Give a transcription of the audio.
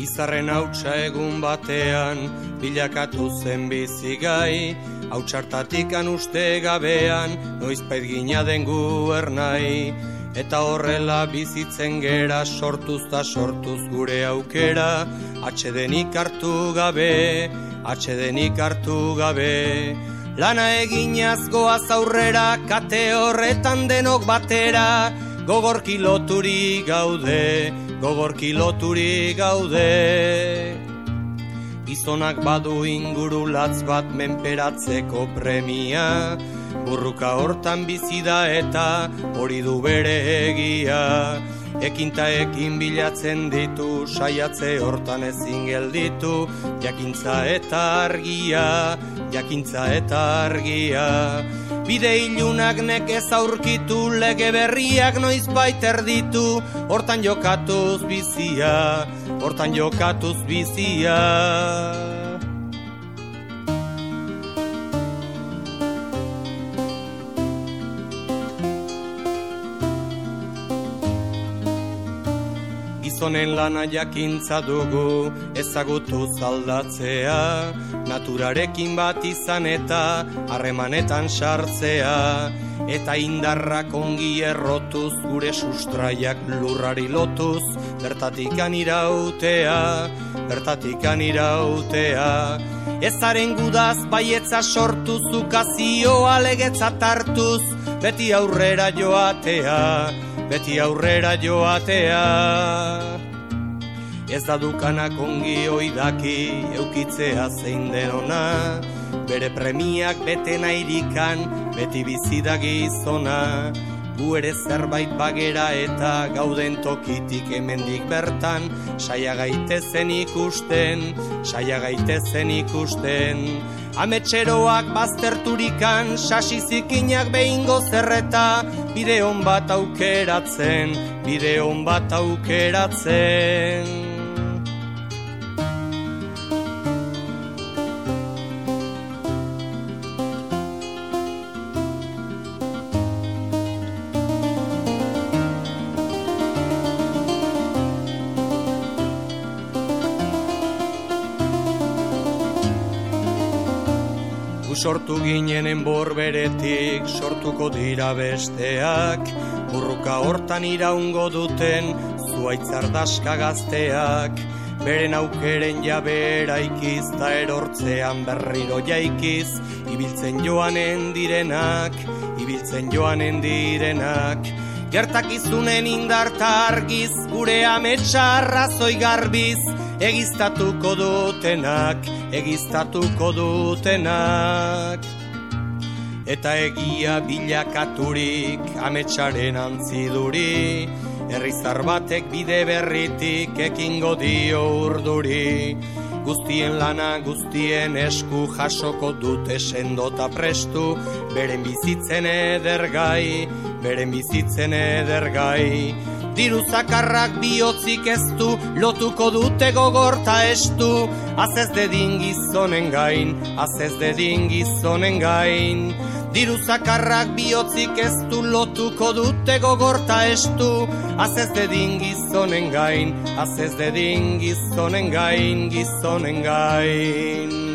Izarren hautsa egun batean, bilakatu zen bizigai, hautsartatikan uste gabean, noizpait gina den guernai. Eta horrela bizitzen gera sortuz da sortuz gure aukera, atxedenik hartu gabe, atxedenik hartu gabe. Lana eginaz goaz aurrera, kate horretan denok batera, gogorki loturi gaude, gogorki loturi gaude. Gizonak badu inguru latz bat menperatzeko premia, burruka hortan bizi da eta hori du bere egia. Ekinta ekin bilatzen ditu, saiatze hortan ezin gelditu, jakintza eta argia, jakintza eta argia. Bide ilunak nekez aurkitu, lege berriak noiz baiter ditu, hortan jokatuz bizia, hortan jokatuz bizia. Gizonen lana jakintza dugu ezagutu zaldatzea. Naturarekin bat izan eta harremanetan sartzea. Eta indarrak ongi errotuz gure sustraiak lurrari lotuz Bertatikan irautea, bertatikan irautea Ezaren gudaz baietza sortuz ukazioa legetza tartuz Beti aurrera joatea, beti aurrera joatea. Ez da dukanak ongi oidaki eukitzea zein denona Bere premiak bete nairikan beti bizida gizona Gu ere zerbait bagera eta gauden tokitik hemendik bertan. Saia gaitezen ikusten, saia gaitezen ikusten. Ametxeroak bazterturikan, sasi zikinak behingo zerreta. Bideon bat aukeratzen, bideon bat aukeratzen sortu ginenen borberetik sortuko dira besteak. Burruka hortan iraungo duten zuaitzardaska gazteak. Beren aukeren jabera ikiz da erortzean berriro jaikiz. Ibiltzen joanen direnak ibiltzen joanen direnak. Gertakizunen indarta argiz, gure ametsa arrazoi garbiz, egiztatuko dutenak, egiztatuko dutenak. Eta egia bilakaturik ametsaren antziduri, herrizar batek bide berritik ekingo dio urduri. Guztien lana guztien esku jasoko dute sendota prestu, beren bizitzen edergai, beren bizitzen edergai. Diru zakarrak bihotzik ez du, lotuko dute gogorta estu, az ez dedin gizonen gain, az ez dedin gizonen gain. Diru zakarrak bihotzik ez du, lotuko dute gogorta estu, az ez dedin gizonen gain, az ez dedin gizonen gain, gizonen gain.